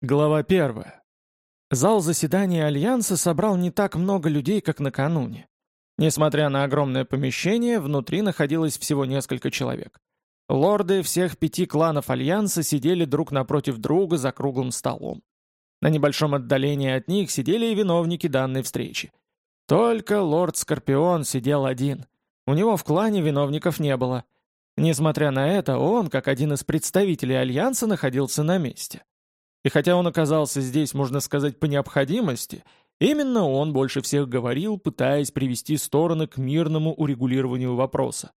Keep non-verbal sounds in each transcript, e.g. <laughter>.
Глава первая. Зал заседания Альянса собрал не так много людей, как накануне. Несмотря на огромное помещение, внутри находилось всего несколько человек. Лорды всех пяти кланов Альянса сидели друг напротив друга за круглым столом. На небольшом отдалении от них сидели и виновники данной встречи. Только лорд Скорпион сидел один. У него в клане виновников не было. Несмотря на это, он, как один из представителей Альянса, находился на месте. И хотя он оказался здесь, можно сказать, по необходимости, именно он больше всех говорил, пытаясь привести стороны к мирному урегулированию вопроса.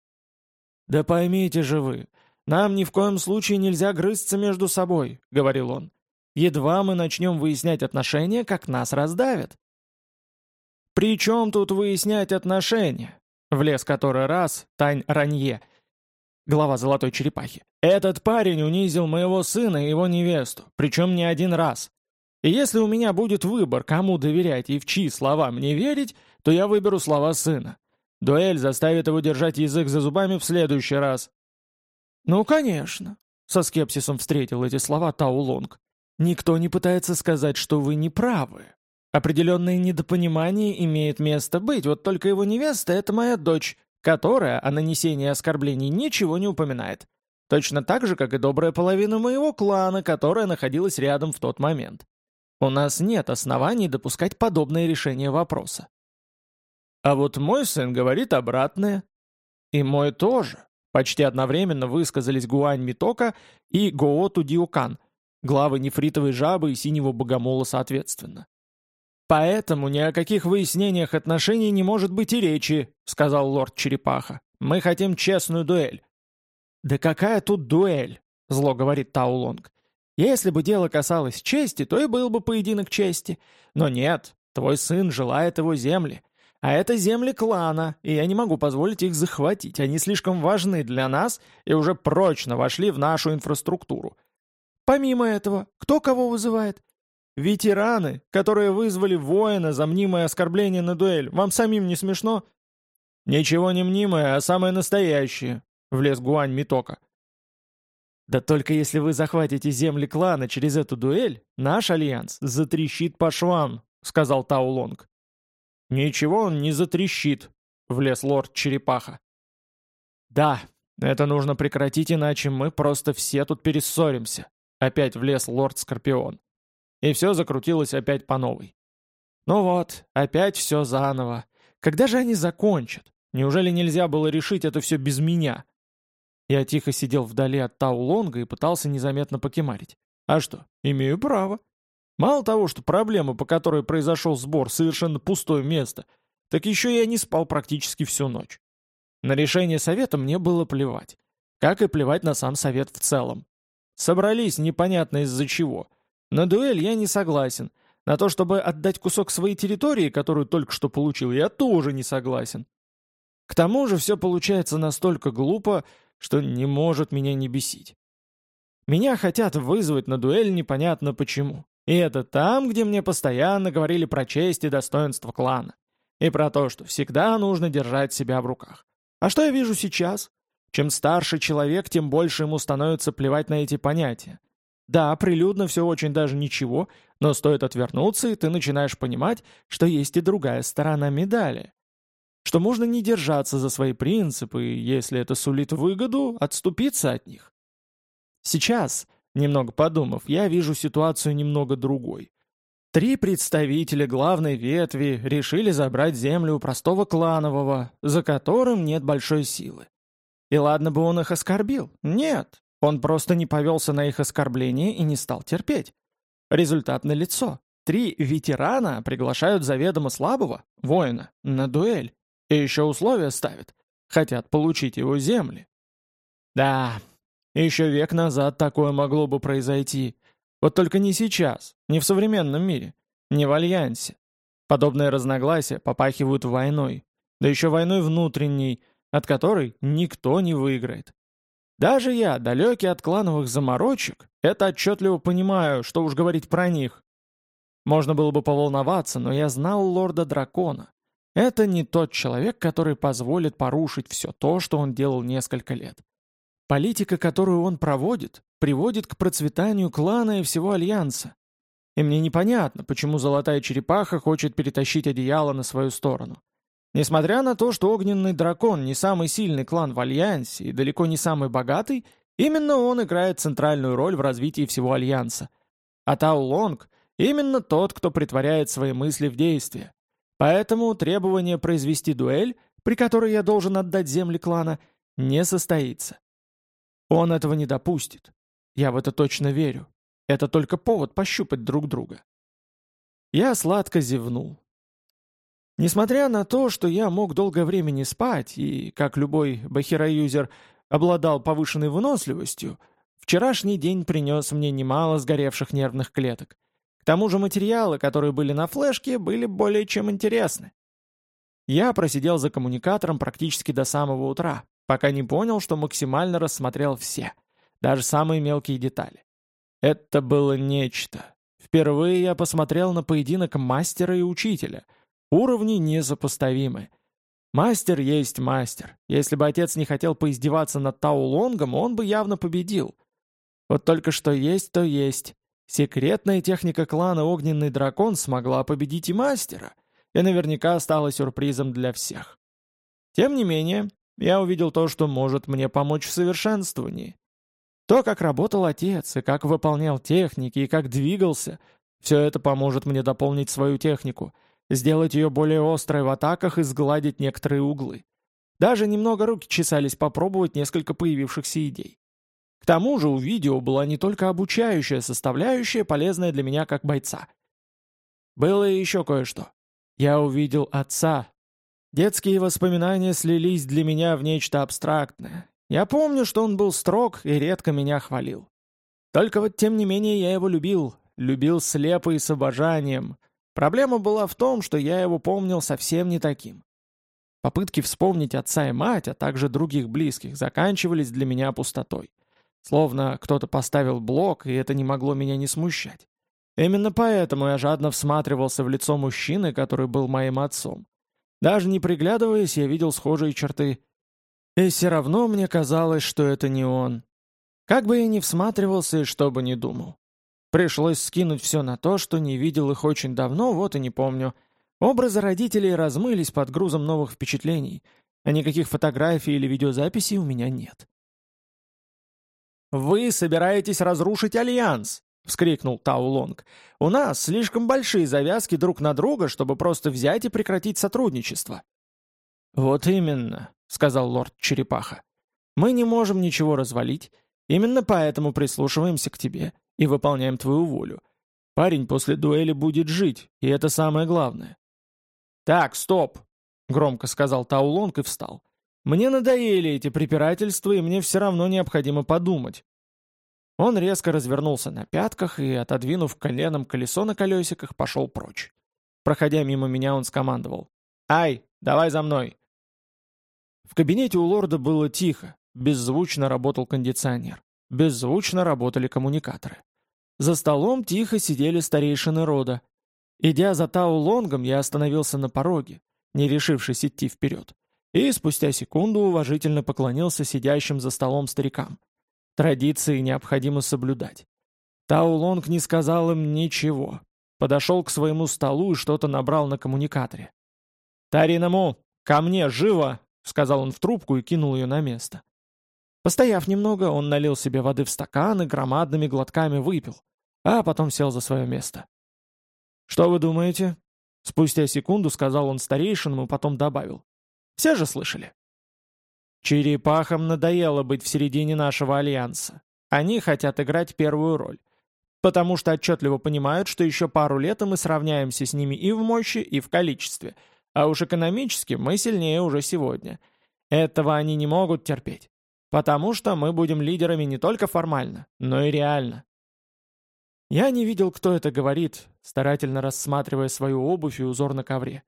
«Да поймите же вы, нам ни в коем случае нельзя грызться между собой», — говорил он. «Едва мы начнем выяснять отношения, как нас раздавят». «При чем тут выяснять отношения?» — влез который раз Тань Ранье, глава Золотой Черепахи. «Этот парень унизил моего сына и его невесту, причем не один раз. И если у меня будет выбор, кому доверять и в чьи слова мне верить, то я выберу слова сына. Дуэль заставит его держать язык за зубами в следующий раз». «Ну, конечно», — со скепсисом встретил эти слова Таулонг. «Никто не пытается сказать, что вы не правы. Определенное недопонимание имеет место быть, вот только его невеста — это моя дочь, которая о нанесении оскорблений ничего не упоминает. Точно так же, как и добрая половина моего клана, которая находилась рядом в тот момент. У нас нет оснований допускать подобное решение вопроса. А вот мой сын говорит обратное. И мой тоже. Почти одновременно высказались Гуань Митока и Гооту Диукан, главы нефритовой жабы и синего богомола соответственно. «Поэтому ни о каких выяснениях отношений не может быть и речи», — сказал лорд Черепаха. «Мы хотим честную дуэль». «Да какая тут дуэль?» — зло говорит Таулонг. «Если бы дело касалось чести, то и был бы поединок чести. Но нет, твой сын желает его земли. А это земли клана, и я не могу позволить их захватить. Они слишком важны для нас и уже прочно вошли в нашу инфраструктуру. Помимо этого, кто кого вызывает? Ветераны, которые вызвали воина за мнимое оскорбление на дуэль, вам самим не смешно?» «Ничего не мнимое, а самое настоящее», — влез Гуань Митока. «Да только если вы захватите земли клана через эту дуэль, наш альянс затрещит по швам», — сказал Таулонг. «Ничего он не затрещит», — влез лорд Черепаха. «Да, это нужно прекратить, иначе мы просто все тут перессоримся», — опять влез лорд Скорпион. И все закрутилось опять по новой. Ну вот, опять все заново. Когда же они закончат? Неужели нельзя было решить это все без меня? Я тихо сидел вдали от Таулонга и пытался незаметно покемарить. А что, имею право. Мало того, что проблема, по которой произошел сбор, совершенно пустое место, так еще я не спал практически всю ночь. На решение совета мне было плевать. Как и плевать на сам совет в целом. Собрались непонятно из-за чего — на дуэль я не согласен. На то, чтобы отдать кусок своей территории, которую только что получил, я тоже не согласен. К тому же все получается настолько глупо, что не может меня не бесить. Меня хотят вызвать на дуэль непонятно почему. И это там, где мне постоянно говорили про честь и достоинство клана. И про то, что всегда нужно держать себя в руках. А что я вижу сейчас? Чем старше человек, тем больше ему становится плевать на эти понятия. Да, прилюдно все очень даже ничего, но стоит отвернуться, и ты начинаешь понимать, что есть и другая сторона медали. Что можно не держаться за свои принципы, если это сулит выгоду, отступиться от них. Сейчас, немного подумав, я вижу ситуацию немного другой. Три представителя главной ветви решили забрать землю у простого кланового, за которым нет большой силы. И ладно бы он их оскорбил. Нет, он просто не повелся на их оскорбление и не стал терпеть. Результат налицо. Три ветерана приглашают заведомо слабого, воина, на дуэль. И еще условия ставят. Хотят получить его земли. Да, еще век назад такое могло бы произойти. Вот только не сейчас, не в современном мире, не в Альянсе. Подобные разногласия попахивают войной. Да еще войной внутренней, от которой никто не выиграет. Даже я, далекий от клановых заморочек, это отчетливо понимаю, что уж говорить про них. Можно было бы поволноваться, но я знал лорда-дракона. Это не тот человек, который позволит порушить все то, что он делал несколько лет. Политика, которую он проводит, приводит к процветанию клана и всего Альянса. И мне непонятно, почему золотая черепаха хочет перетащить одеяло на свою сторону. Несмотря на то, что огненный дракон не самый сильный клан в Альянсе и далеко не самый богатый, именно он играет центральную роль в развитии всего Альянса. А Тау Лонг — именно тот, кто притворяет свои мысли в действие. Поэтому требование произвести дуэль, при которой я должен отдать земли клана, не состоится. Он этого не допустит. Я в это точно верю. Это только повод пощупать друг друга. Я сладко зевнул. Несмотря на то, что я мог долгое время не спать и, как любой бахироюзер, обладал повышенной выносливостью, вчерашний день принес мне немало сгоревших нервных клеток. К тому же материалы, которые были на флешке, были более чем интересны. Я просидел за коммуникатором практически до самого утра, пока не понял, что максимально рассмотрел все, даже самые мелкие детали. Это было нечто. Впервые я посмотрел на поединок мастера и учителя — Уровни несопоставимы. Мастер есть мастер. Если бы отец не хотел поиздеваться над Таулонгом, он бы явно победил. Вот только что есть, то есть. Секретная техника клана Огненный Дракон смогла победить и мастера, и наверняка стала сюрпризом для всех. Тем не менее, я увидел то, что может мне помочь в совершенствовании. То, как работал отец, и как выполнял техники, и как двигался, все это поможет мне дополнить свою технику — сделать ее более острой в атаках и сгладить некоторые углы. Даже немного руки чесались попробовать несколько появившихся идей. К тому же у видео была не только обучающая составляющая, полезная для меня как бойца. Было еще кое-что. Я увидел отца. Детские воспоминания слились для меня в нечто абстрактное. Я помню, что он был строг и редко меня хвалил. Только вот тем не менее я его любил, любил слепо и с обожанием — Проблема была в том, что я его помнил совсем не таким. Попытки вспомнить отца и мать, а также других близких, заканчивались для меня пустотой. Словно кто-то поставил блок, и это не могло меня не смущать. Именно поэтому я жадно всматривался в лицо мужчины, который был моим отцом. Даже не приглядываясь, я видел схожие черты. И все равно мне казалось, что это не он. Как бы я ни всматривался и что бы ни думал. Пришлось скинуть все на то, что не видел их очень давно, вот и не помню. Образы родителей размылись под грузом новых впечатлений, а никаких фотографий или видеозаписей у меня нет. «Вы собираетесь разрушить Альянс!» — вскрикнул Таулонг. «У нас слишком большие завязки друг на друга, чтобы просто взять и прекратить сотрудничество». «Вот именно», — сказал лорд Черепаха. «Мы не можем ничего развалить, именно поэтому прислушиваемся к тебе и выполняем твою волю. Парень после дуэли будет жить, и это самое главное». «Так, стоп!» — громко сказал Таулонг и встал. «Мне надоели эти препирательства, и мне все равно необходимо подумать». Он резко развернулся на пятках и, отодвинув коленом колесо на колесиках, пошел прочь. Проходя мимо меня, он скомандовал. «Ай, давай за мной!» В кабинете у лорда было тихо, беззвучно работал кондиционер, беззвучно работали коммуникаторы. За столом тихо сидели старейшины рода. Идя за Тау Лонгом, я остановился на пороге, не решившись идти вперед, и спустя секунду уважительно поклонился сидящим за столом старикам. Традиции необходимо соблюдать. Тау Лонг не сказал им ничего. Подошел к своему столу и что-то набрал на коммуникаторе. «Таринаму, ко мне, живо!» — сказал он в трубку и кинул ее на место. Постояв немного, он налил себе воды в стакан и громадными глотками выпил а потом сел за свое место. «Что вы думаете?» Спустя секунду сказал он старейшинам и потом добавил. «Все же слышали?» «Черепахам надоело быть в середине нашего альянса. Они хотят играть первую роль. Потому что отчетливо понимают, что еще пару лет мы сравняемся с ними и в мощи, и в количестве. А уж экономически мы сильнее уже сегодня. Этого они не могут терпеть. Потому что мы будем лидерами не только формально, но и реально. Я не видел, кто это говорит, старательно рассматривая свою обувь и узор на ковре.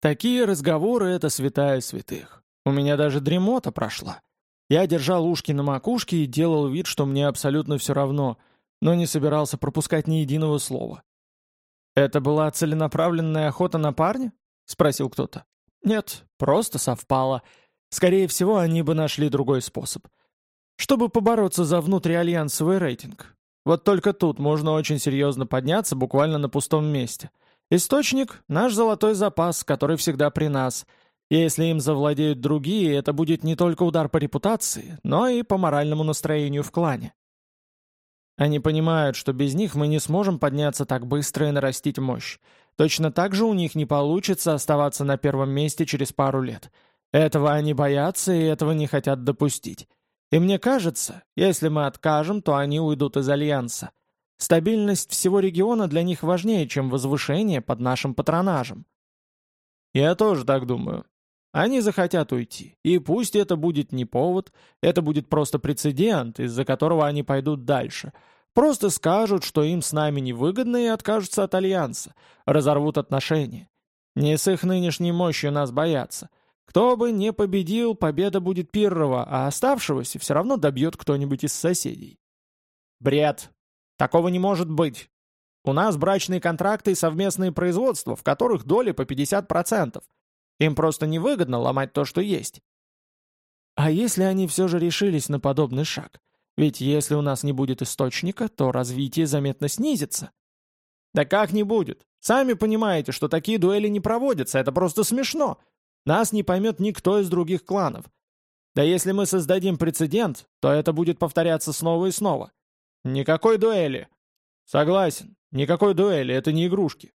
Такие разговоры — это святая святых. У меня даже дремота прошла. Я держал ушки на макушке и делал вид, что мне абсолютно все равно, но не собирался пропускать ни единого слова. «Это была целенаправленная охота на парня?» — спросил кто-то. «Нет, просто совпало. Скорее всего, они бы нашли другой способ. Чтобы побороться за внутриальянсовый рейтинг. Вот только тут можно очень серьезно подняться буквально на пустом месте. Источник — наш золотой запас, который всегда при нас. Если им завладеют другие, это будет не только удар по репутации, но и по моральному настроению в клане. Они понимают, что без них мы не сможем подняться так быстро и нарастить мощь. Точно так же у них не получится оставаться на первом месте через пару лет. Этого они боятся и этого не хотят допустить. И мне кажется, если мы откажем, то они уйдут из Альянса. Стабильность всего региона для них важнее, чем возвышение под нашим патронажем. Я тоже так думаю. Они захотят уйти. И пусть это будет не повод, это будет просто прецедент, из-за которого они пойдут дальше. Просто скажут, что им с нами невыгодно и откажутся от Альянса, разорвут отношения. Не с их нынешней мощью нас боятся. Кто бы не победил, победа будет Пиррова, а оставшегося все равно добьет кто-нибудь из соседей. Бред. Такого не может быть. У нас брачные контракты и совместные производства, в которых доли по 50%. Им просто невыгодно ломать то, что есть. А если они все же решились на подобный шаг? Ведь если у нас не будет источника, то развитие заметно снизится. Да как не будет? Сами понимаете, что такие дуэли не проводятся, это просто смешно. Нас не поймет никто из других кланов. Да если мы создадим прецедент, то это будет повторяться снова и снова. Никакой дуэли. Согласен, никакой дуэли, это не игрушки.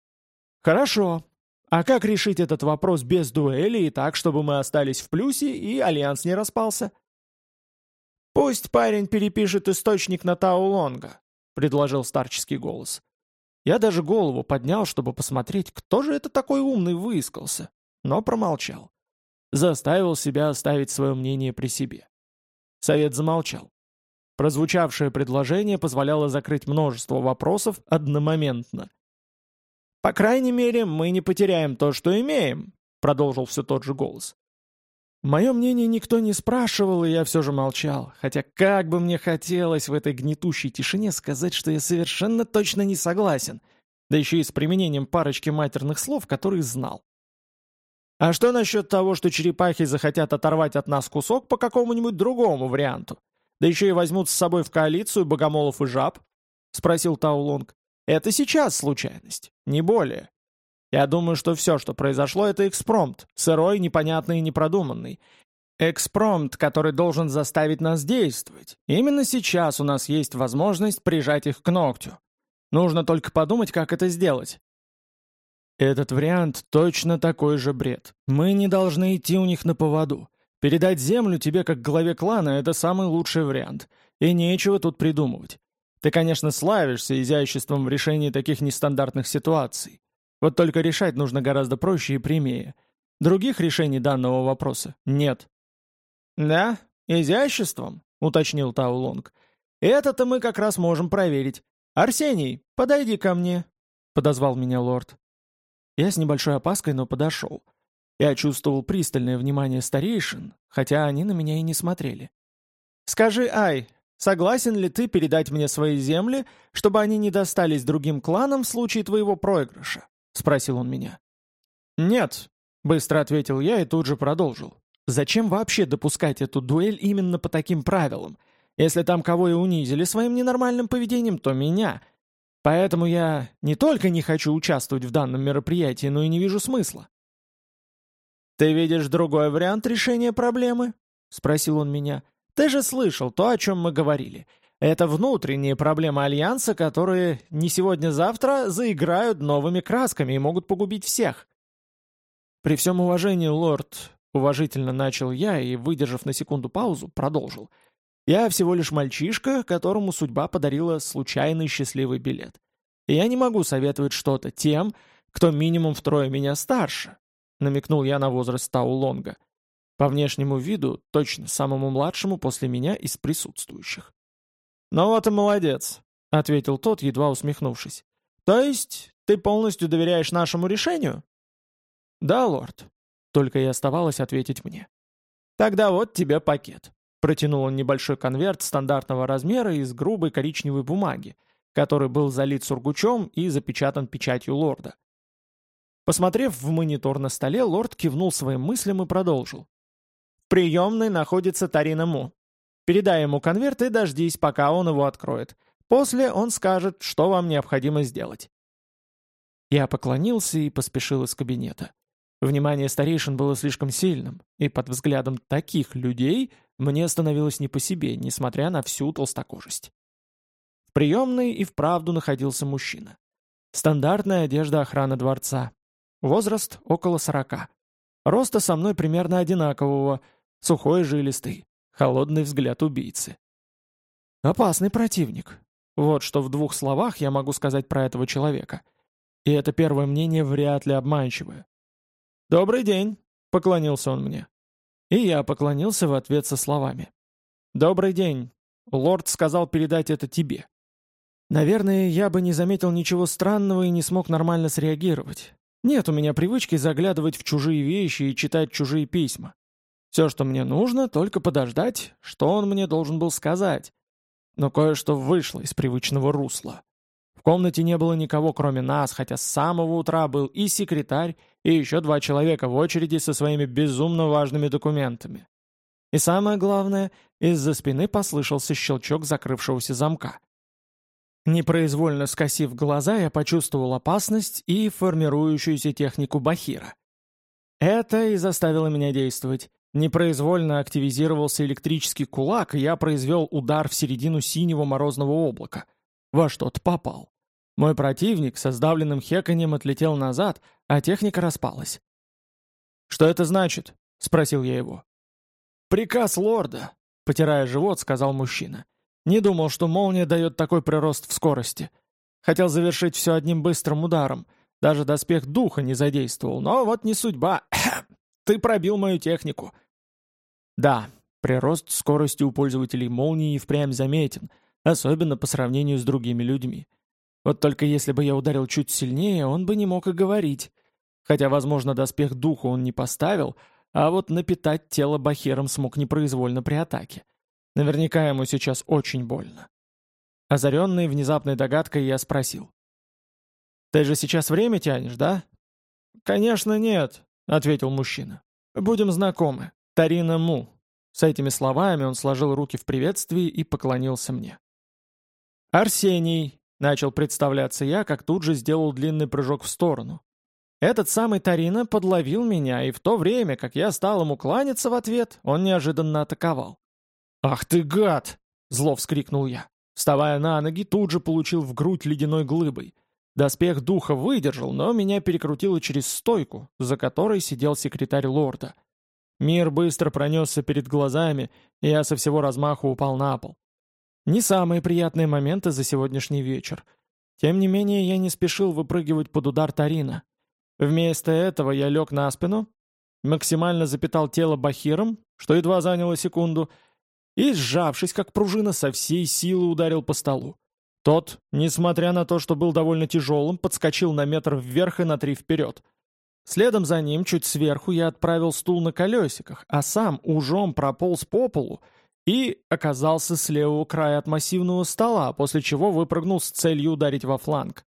Хорошо. А как решить этот вопрос без дуэли и так, чтобы мы остались в плюсе и альянс не распался? Пусть парень перепишет источник на Таулонга, предложил старческий голос. Я даже голову поднял, чтобы посмотреть, кто же это такой умный выискался но промолчал. Заставил себя оставить свое мнение при себе. Совет замолчал. Прозвучавшее предложение позволяло закрыть множество вопросов одномоментно. «По крайней мере, мы не потеряем то, что имеем», — продолжил все тот же голос. Мое мнение никто не спрашивал, и я все же молчал, хотя как бы мне хотелось в этой гнетущей тишине сказать, что я совершенно точно не согласен, да еще и с применением парочки матерных слов, которые знал. А что насчет того, что черепахи захотят оторвать от нас кусок по какому-нибудь другому варианту? Да еще и возьмут с собой в коалицию богомолов и жаб? Спросил Таулонг. Это сейчас случайность, не более. Я думаю, что все, что произошло, это экспромт, сырой, непонятный и непродуманный. Экспромт, который должен заставить нас действовать. Именно сейчас у нас есть возможность прижать их к ногтю. Нужно только подумать, как это сделать. Этот вариант точно такой же бред. Мы не должны идти у них на поводу. Передать землю тебе как главе клана — это самый лучший вариант. И нечего тут придумывать. Ты, конечно, славишься изяществом в решении таких нестандартных ситуаций. Вот только решать нужно гораздо проще и прямее. Других решений данного вопроса нет. «Да, изяществом», — уточнил Таулонг. «Это-то мы как раз можем проверить. Арсений, подойди ко мне», — подозвал меня лорд. Я с небольшой опаской, но подошел. Я чувствовал пристальное внимание старейшин, хотя они на меня и не смотрели. «Скажи, Ай, согласен ли ты передать мне свои земли, чтобы они не достались другим кланам в случае твоего проигрыша?» — спросил он меня. «Нет», — быстро ответил я и тут же продолжил. «Зачем вообще допускать эту дуэль именно по таким правилам? Если там кого и унизили своим ненормальным поведением, то меня — Поэтому я не только не хочу участвовать в данном мероприятии, но и не вижу смысла. «Ты видишь другой вариант решения проблемы?» — спросил он меня. «Ты же слышал то, о чем мы говорили. Это внутренние проблемы Альянса, которые не сегодня-завтра заиграют новыми красками и могут погубить всех». «При всем уважении, лорд», — уважительно начал я и, выдержав на секунду паузу, продолжил — я всего лишь мальчишка, которому судьба подарила случайный счастливый билет. И я не могу советовать что-то тем, кто минимум втрое меня старше», — намекнул я на возраст Таулонга. По внешнему виду, точно самому младшему после меня из присутствующих. «Ну вот и молодец», — ответил тот, едва усмехнувшись. «То есть ты полностью доверяешь нашему решению?» «Да, лорд», — только и оставалось ответить мне. «Тогда вот тебе пакет. Протянул он небольшой конверт стандартного размера из грубой коричневой бумаги, который был залит сургучом и запечатан печатью лорда. Посмотрев в монитор на столе, лорд кивнул своим мыслям и продолжил. «В приемной находится Тарина Му. Передай ему конверт и дождись, пока он его откроет. После он скажет, что вам необходимо сделать». Я поклонился и поспешил из кабинета. Внимание старейшин было слишком сильным, и под взглядом таких людей мне становилось не по себе, несмотря на всю толстокожесть. В приемной и вправду находился мужчина. Стандартная одежда охраны дворца. Возраст около сорока. Роста со мной примерно одинакового, сухой и жилистый, холодный взгляд убийцы. Опасный противник. Вот что в двух словах я могу сказать про этого человека. И это первое мнение вряд ли обманчивое. «Добрый день», — поклонился он мне. И я поклонился в ответ со словами. «Добрый день. Лорд сказал передать это тебе». Наверное, я бы не заметил ничего странного и не смог нормально среагировать. Нет у меня привычки заглядывать в чужие вещи и читать чужие письма. Все, что мне нужно, только подождать, что он мне должен был сказать. Но кое-что вышло из привычного русла. В комнате не было никого, кроме нас, хотя с самого утра был и секретарь, и еще два человека в очереди со своими безумно важными документами. И самое главное, из-за спины послышался щелчок закрывшегося замка. Непроизвольно скосив глаза, я почувствовал опасность и формирующуюся технику Бахира. Это и заставило меня действовать. Непроизвольно активизировался электрический кулак, и я произвел удар в середину синего морозного облака. Во что-то попал. Мой противник со сдавленным хеканьем отлетел назад, а техника распалась. «Что это значит?» — спросил я его. «Приказ лорда», — потирая живот, сказал мужчина. «Не думал, что молния дает такой прирост в скорости. Хотел завершить все одним быстрым ударом. Даже доспех духа не задействовал. Но вот не судьба. <clears throat> Ты пробил мою технику». Да, прирост скорости у пользователей молнии впрямь заметен, особенно по сравнению с другими людьми. Вот только если бы я ударил чуть сильнее, он бы не мог и говорить. Хотя, возможно, доспех духа он не поставил, а вот напитать тело бахером смог непроизвольно при атаке. Наверняка ему сейчас очень больно. Озаренный внезапной догадкой, я спросил. «Ты же сейчас время тянешь, да?» «Конечно нет», — ответил мужчина. «Будем знакомы. Тарина Му». С этими словами он сложил руки в приветствии и поклонился мне. «Арсений», Начал представляться я, как тут же сделал длинный прыжок в сторону. Этот самый Тарина подловил меня, и в то время, как я стал ему кланяться в ответ, он неожиданно атаковал. «Ах ты гад!» — зло вскрикнул я. Вставая на ноги, тут же получил в грудь ледяной глыбой. Доспех духа выдержал, но меня перекрутило через стойку, за которой сидел секретарь лорда. Мир быстро пронесся перед глазами, и я со всего размаху упал на пол. Не самые приятные моменты за сегодняшний вечер. Тем не менее, я не спешил выпрыгивать под удар Тарина. Вместо этого я лег на спину, максимально запитал тело бахиром, что едва заняло секунду, и, сжавшись как пружина, со всей силы ударил по столу. Тот, несмотря на то, что был довольно тяжелым, подскочил на метр вверх и на три вперед. Следом за ним, чуть сверху, я отправил стул на колесиках, а сам ужом прополз по полу и оказался с левого края от массивного стола, после чего выпрыгнул с целью ударить во фланг.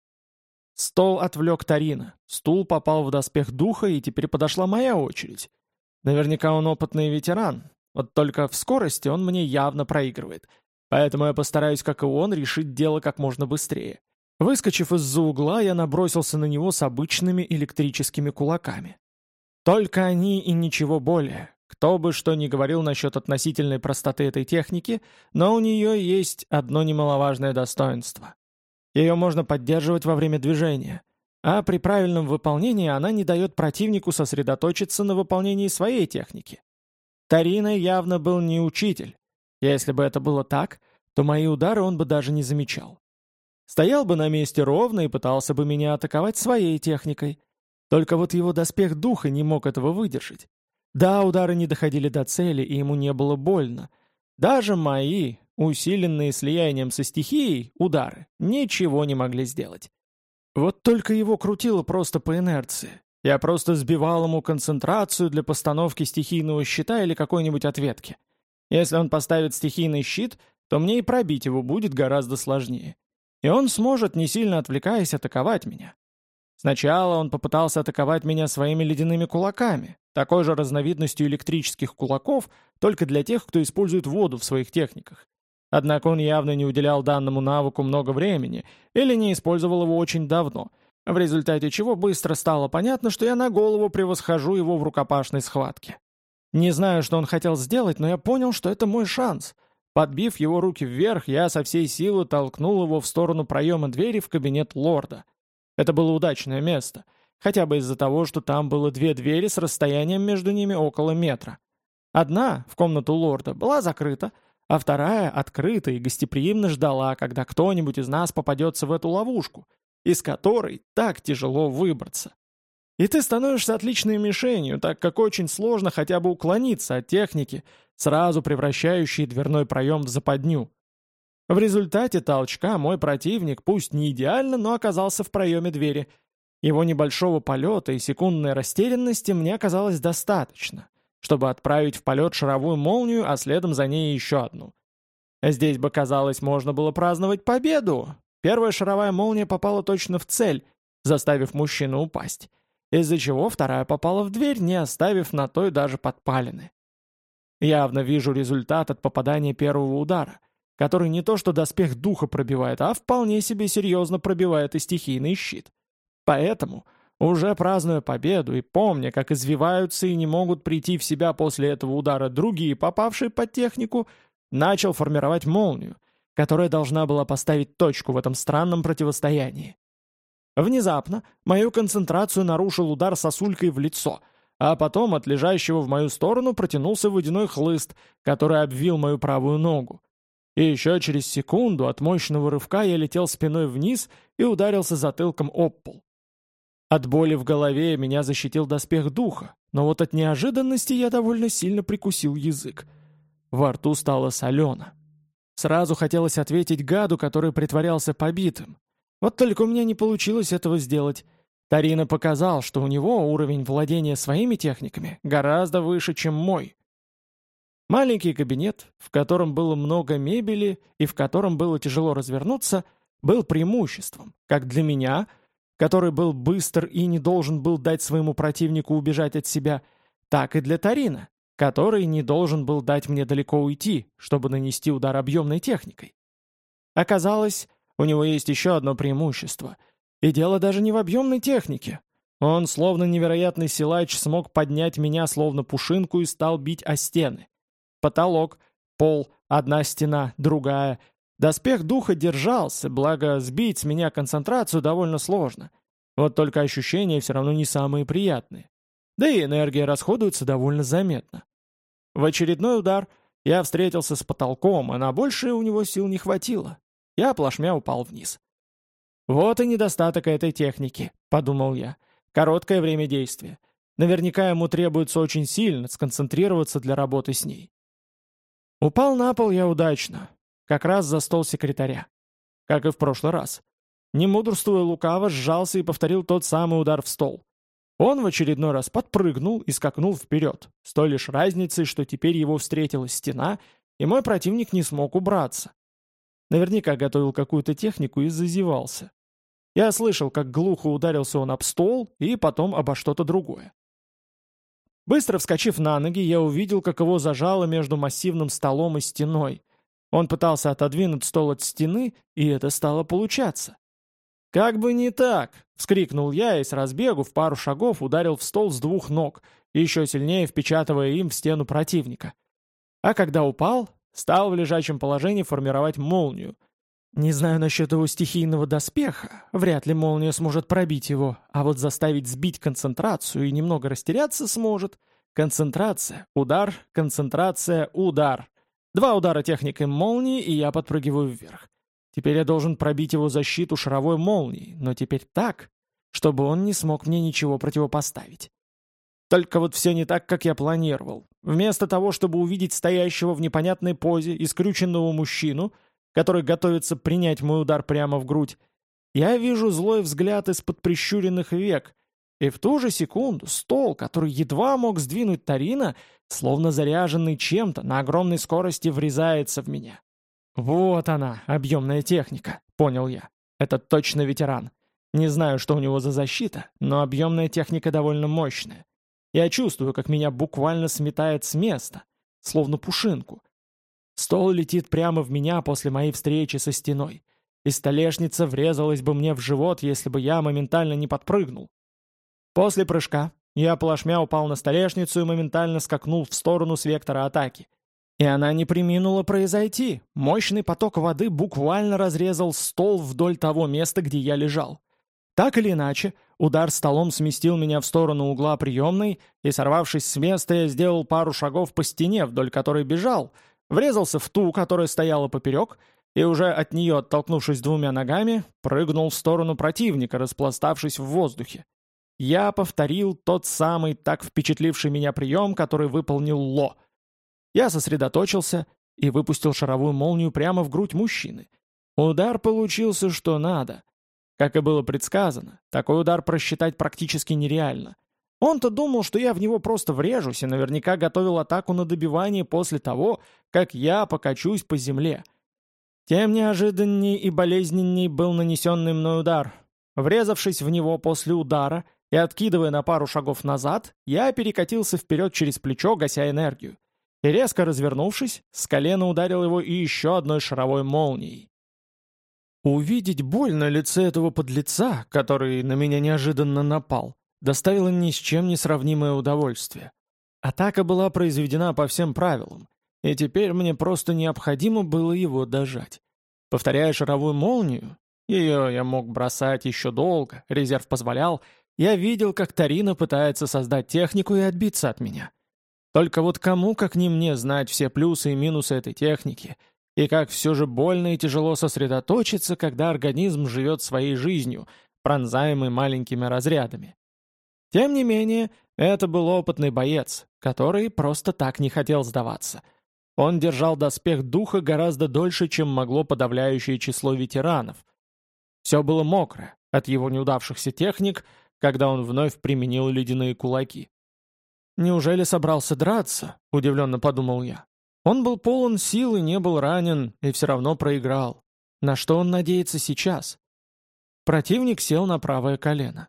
Стол отвлек Тарина, стул попал в доспех духа, и теперь подошла моя очередь. Наверняка он опытный ветеран, вот только в скорости он мне явно проигрывает, поэтому я постараюсь, как и он, решить дело как можно быстрее. Выскочив из-за угла, я набросился на него с обычными электрическими кулаками. Только они и ничего более. Кто бы что ни говорил насчет относительной простоты этой техники, но у нее есть одно немаловажное достоинство. Ее можно поддерживать во время движения, а при правильном выполнении она не дает противнику сосредоточиться на выполнении своей техники. Тарина явно был не учитель. Если бы это было так, то мои удары он бы даже не замечал. Стоял бы на месте ровно и пытался бы меня атаковать своей техникой. Только вот его доспех духа не мог этого выдержать. Да, удары не доходили до цели, и ему не было больно. Даже мои, усиленные слиянием со стихией, удары, ничего не могли сделать. Вот только его крутило просто по инерции. Я просто сбивал ему концентрацию для постановки стихийного щита или какой-нибудь ответки. Если он поставит стихийный щит, то мне и пробить его будет гораздо сложнее. И он сможет, не сильно отвлекаясь, атаковать меня. Сначала он попытался атаковать меня своими ледяными кулаками, такой же разновидностью электрических кулаков, только для тех, кто использует воду в своих техниках. Однако он явно не уделял данному навыку много времени или не использовал его очень давно, в результате чего быстро стало понятно, что я на голову превосхожу его в рукопашной схватке. Не знаю, что он хотел сделать, но я понял, что это мой шанс. Подбив его руки вверх, я со всей силы толкнул его в сторону проема двери в кабинет лорда. Это было удачное место, хотя бы из-за того, что там было две двери с расстоянием между ними около метра. Одна, в комнату лорда, была закрыта, а вторая открыта и гостеприимно ждала, когда кто-нибудь из нас попадется в эту ловушку, из которой так тяжело выбраться. И ты становишься отличной мишенью, так как очень сложно хотя бы уклониться от техники, сразу превращающей дверной проем в западню. В результате толчка мой противник, пусть не идеально, но оказался в проеме двери. Его небольшого полета и секундной растерянности мне оказалось достаточно чтобы отправить в полет шаровую молнию, а следом за ней еще одну. Здесь бы, казалось, можно было праздновать победу. Первая шаровая молния попала точно в цель, заставив мужчину упасть, из-за чего вторая попала в дверь, не оставив на той даже подпалины. Явно вижу результат от попадания первого удара, который не то что доспех духа пробивает, а вполне себе серьезно пробивает и стихийный щит. Поэтому уже празднуя победу и помня, как извиваются и не могут прийти в себя после этого удара другие, попавшие под технику, начал формировать молнию, которая должна была поставить точку в этом странном противостоянии. Внезапно мою концентрацию нарушил удар сосулькой в лицо, а потом от лежащего в мою сторону протянулся водяной хлыст, который обвил мою правую ногу. И еще через секунду от мощного рывка я летел спиной вниз и ударился затылком об пол. От боли в голове меня защитил доспех духа, но вот от неожиданности я довольно сильно прикусил язык. Во рту стало солено. Сразу хотелось ответить гаду, который притворялся побитым. Вот только у меня не получилось этого сделать. Тарина показал, что у него уровень владения своими техниками гораздо выше, чем мой. Маленький кабинет, в котором было много мебели и в котором было тяжело развернуться, был преимуществом, как для меня — который был быстр и не должен был дать своему противнику убежать от себя, так и для Тарина, который не должен был дать мне далеко уйти, чтобы нанести удар объемной техникой. Оказалось, у него есть еще одно преимущество. И дело даже не в объемной технике. Он, словно невероятный силач, смог поднять меня, словно пушинку, и стал бить о стены. Потолок, пол, одна стена, другая — Доспех духа держался, благо сбить с меня концентрацию довольно сложно. Вот только ощущения все равно не самые приятные. Да и энергия расходуется довольно заметно. В очередной удар я встретился с потолком, а на большее у него сил не хватило. Я плашмя упал вниз. «Вот и недостаток этой техники», — подумал я. «Короткое время действия. Наверняка ему требуется очень сильно сконцентрироваться для работы с ней». Упал на пол я удачно, как раз за стол секретаря. Как и в прошлый раз. Не мудрствуя лукаво, сжался и повторил тот самый удар в стол. Он в очередной раз подпрыгнул и скакнул вперед, с той лишь разницей, что теперь его встретила стена, и мой противник не смог убраться. Наверняка готовил какую-то технику и зазевался. Я слышал, как глухо ударился он об стол и потом обо что-то другое. Быстро вскочив на ноги, я увидел, как его зажало между массивным столом и стеной, он пытался отодвинуть стол от стены, и это стало получаться. «Как бы не так!» — вскрикнул я и с разбегу в пару шагов ударил в стол с двух ног, еще сильнее впечатывая им в стену противника. А когда упал, стал в лежачем положении формировать молнию. Не знаю насчет его стихийного доспеха, вряд ли молния сможет пробить его, а вот заставить сбить концентрацию и немного растеряться сможет. Концентрация, удар, концентрация, удар. Два удара техникой молнии, и я подпрыгиваю вверх. Теперь я должен пробить его защиту шаровой молнией, но теперь так, чтобы он не смог мне ничего противопоставить. Только вот все не так, как я планировал. Вместо того, чтобы увидеть стоящего в непонятной позе и скрюченного мужчину, который готовится принять мой удар прямо в грудь, я вижу злой взгляд из-под прищуренных век, и в ту же секунду стол, который едва мог сдвинуть Тарина, словно заряженный чем-то, на огромной скорости врезается в меня. «Вот она, объемная техника», — понял я. «Это точно ветеран. Не знаю, что у него за защита, но объемная техника довольно мощная. Я чувствую, как меня буквально сметает с места, словно пушинку. Стол летит прямо в меня после моей встречи со стеной. И столешница врезалась бы мне в живот, если бы я моментально не подпрыгнул. После прыжка я плашмя упал на столешницу и моментально скакнул в сторону с вектора атаки. И она не приминула произойти. Мощный поток воды буквально разрезал стол вдоль того места, где я лежал. Так или иначе, удар столом сместил меня в сторону угла приемной, и, сорвавшись с места, я сделал пару шагов по стене, вдоль которой бежал, врезался в ту, которая стояла поперек, и уже от нее, оттолкнувшись двумя ногами, прыгнул в сторону противника, распластавшись в воздухе. Я повторил тот самый так впечатливший меня прием, который выполнил Ло. Я сосредоточился и выпустил шаровую молнию прямо в грудь мужчины. Удар получился что надо. Как и было предсказано, такой удар просчитать практически нереально. Он-то думал, что я в него просто врежусь и наверняка готовил атаку на добивание после того, как я покачусь по земле. Тем неожиданней и болезненней был нанесенный мной удар. Врезавшись в него после удара, и откидывая на пару шагов назад, я перекатился вперед через плечо, гася энергию. И резко развернувшись, с колена ударил его и еще одной шаровой молнией. Увидеть боль на лице этого подлеца, который на меня неожиданно напал, доставило ни с чем не сравнимое удовольствие. Атака была произведена по всем правилам, и теперь мне просто необходимо было его дожать. Повторяя шаровую молнию, ее я мог бросать еще долго, резерв позволял, я видел, как Тарина пытается создать технику и отбиться от меня. Только вот кому, как не мне, знать все плюсы и минусы этой техники, и как все же больно и тяжело сосредоточиться, когда организм живет своей жизнью, пронзаемый маленькими разрядами. Тем не менее, это был опытный боец, который просто так не хотел сдаваться. Он держал доспех духа гораздо дольше, чем могло подавляющее число ветеранов. Все было мокро от его неудавшихся техник — когда он вновь применил ледяные кулаки. «Неужели собрался драться?» — удивленно подумал я. Он был полон сил и не был ранен, и все равно проиграл. На что он надеется сейчас? Противник сел на правое колено.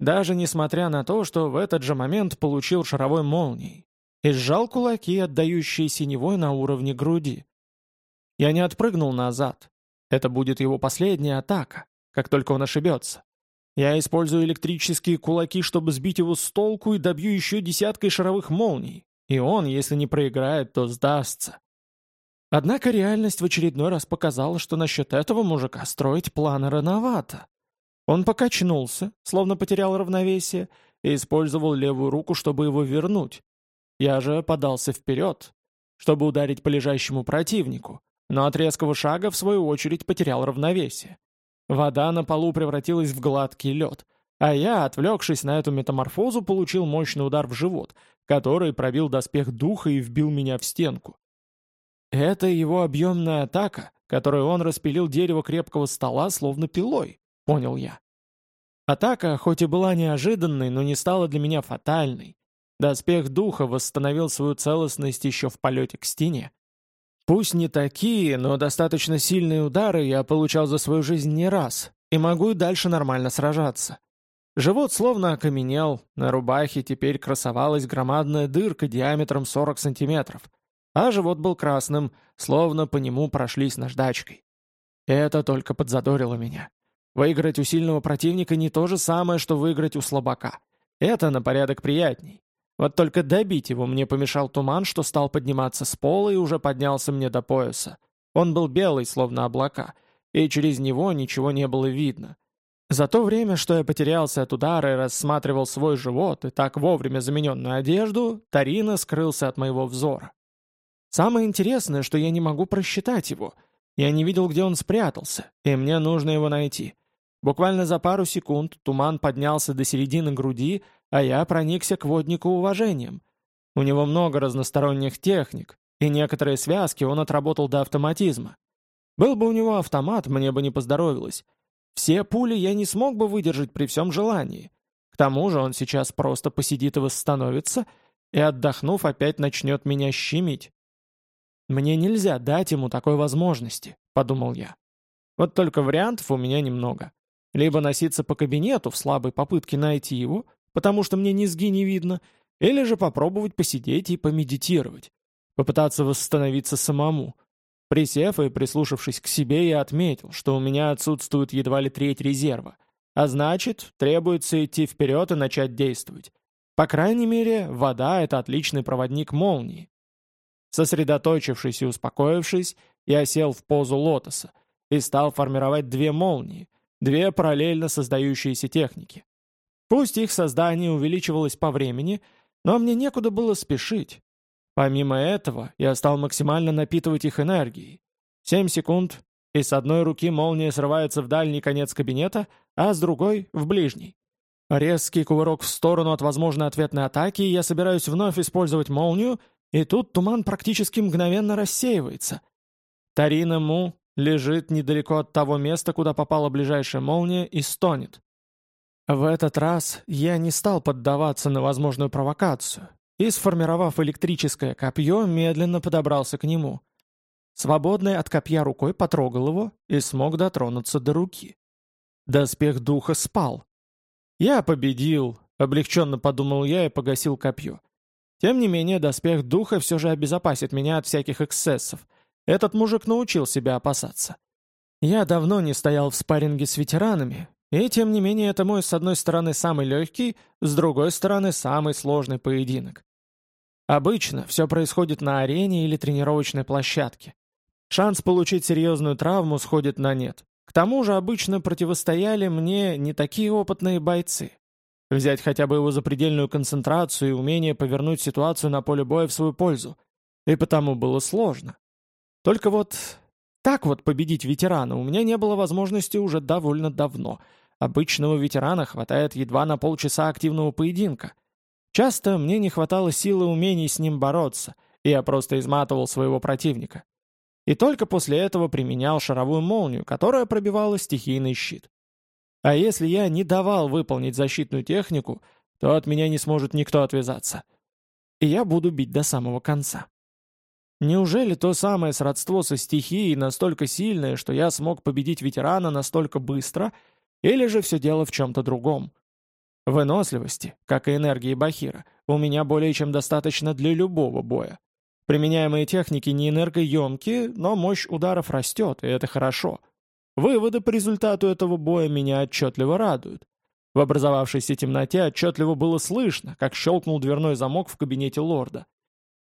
Даже несмотря на то, что в этот же момент получил шаровой молнией, и сжал кулаки, отдающие синевой на уровне груди. Я не отпрыгнул назад. Это будет его последняя атака, как только он ошибется. Я использую электрические кулаки, чтобы сбить его с толку и добью еще десяткой шаровых молний. И он, если не проиграет, то сдастся. Однако реальность в очередной раз показала, что насчет этого мужика строить планы рановато. Он покачнулся, словно потерял равновесие, и использовал левую руку, чтобы его вернуть. Я же подался вперед, чтобы ударить по лежащему противнику, но от резкого шага, в свою очередь, потерял равновесие. Вода на полу превратилась в гладкий лед, а я, отвлекшись на эту метаморфозу, получил мощный удар в живот, который пробил доспех духа и вбил меня в стенку. Это его объемная атака, которой он распилил дерево крепкого стола словно пилой, понял я. Атака, хоть и была неожиданной, но не стала для меня фатальной. Доспех духа восстановил свою целостность еще в полете к стене. Пусть не такие, но достаточно сильные удары я получал за свою жизнь не раз, и могу и дальше нормально сражаться. Живот словно окаменел, на рубахе теперь красовалась громадная дырка диаметром 40 сантиметров, а живот был красным, словно по нему прошлись наждачкой. Это только подзадорило меня. Выиграть у сильного противника не то же самое, что выиграть у слабака. Это на порядок приятней. Вот только добить его мне помешал туман, что стал подниматься с пола и уже поднялся мне до пояса. Он был белый, словно облака, и через него ничего не было видно. За то время, что я потерялся от удара и рассматривал свой живот и так вовремя замененную одежду, Тарина скрылся от моего взора. Самое интересное, что я не могу просчитать его. Я не видел, где он спрятался, и мне нужно его найти. Буквально за пару секунд туман поднялся до середины груди, а я проникся к воднику уважением. У него много разносторонних техник, и некоторые связки он отработал до автоматизма. Был бы у него автомат, мне бы не поздоровилось. Все пули я не смог бы выдержать при всем желании. К тому же он сейчас просто посидит и восстановится, и, отдохнув, опять начнет меня щемить. «Мне нельзя дать ему такой возможности», — подумал я. Вот только вариантов у меня немного. Либо носиться по кабинету в слабой попытке найти его, потому что мне низги не видно, или же попробовать посидеть и помедитировать. попытаться восстановиться самому. Присев и прислушавшись к себе, я отметил, что у меня отсутствует едва ли треть резерва, а значит, требуется идти вперед и начать действовать. По крайней мере, вода — это отличный проводник молнии. Сосредоточившись и успокоившись, я сел в позу лотоса и стал формировать две молнии, две параллельно создающиеся техники. Пусть их создание увеличивалось по времени, но мне некуда было спешить. Помимо этого, я стал максимально напитывать их энергией. Семь секунд, и с одной руки молния срывается в дальний конец кабинета, а с другой — в ближний. Резкий кувырок в сторону от возможной ответной атаки, я собираюсь вновь использовать молнию, и тут туман практически мгновенно рассеивается. Тарина Му лежит недалеко от того места, куда попала ближайшая молния, и стонет. В этот раз я не стал поддаваться на возможную провокацию и, сформировав электрическое копье, медленно подобрался к нему. Свободной от копья рукой потрогал его и смог дотронуться до руки. Доспех духа спал. «Я победил», — облегченно подумал я и погасил копье. Тем не менее, доспех духа все же обезопасит меня от всяких эксцессов. Этот мужик научил себя опасаться. Я давно не стоял в спарринге с ветеранами, и тем не менее это мой с одной стороны самый легкий, с другой стороны самый сложный поединок. Обычно все происходит на арене или тренировочной площадке. Шанс получить серьезную травму сходит на нет. К тому же обычно противостояли мне не такие опытные бойцы. Взять хотя бы его запредельную концентрацию и умение повернуть ситуацию на поле боя в свою пользу. И потому было сложно. Только вот так вот победить ветерана у меня не было возможности уже довольно давно. Обычного ветерана хватает едва на полчаса активного поединка. Часто мне не хватало силы и умений с ним бороться, и я просто изматывал своего противника. И только после этого применял шаровую молнию, которая пробивала стихийный щит. А если я не давал выполнить защитную технику, то от меня не сможет никто отвязаться. И я буду бить до самого конца. Неужели то самое сродство со стихией настолько сильное, что я смог победить ветерана настолько быстро, или же все дело в чем-то другом? Выносливости, как и энергии Бахира, у меня более чем достаточно для любого боя. Применяемые техники не энергоемки, но мощь ударов растет, и это хорошо. Выводы по результату этого боя меня отчетливо радуют. В образовавшейся темноте отчетливо было слышно, как щелкнул дверной замок в кабинете лорда.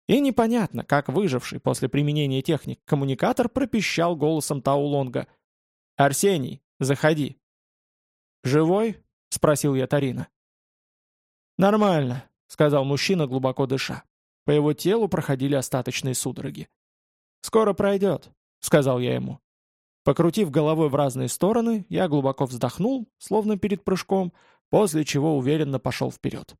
И непонятно, как выживший после применения техник коммуникатор пропищал голосом Таулонга. «Арсений, заходи». «Живой?» — спросил я Тарина. «Нормально», — сказал мужчина, глубоко дыша. По его телу проходили остаточные судороги. «Скоро пройдет», — сказал я ему. Покрутив головой в разные стороны, я глубоко вздохнул, словно перед прыжком, после чего уверенно пошел вперед.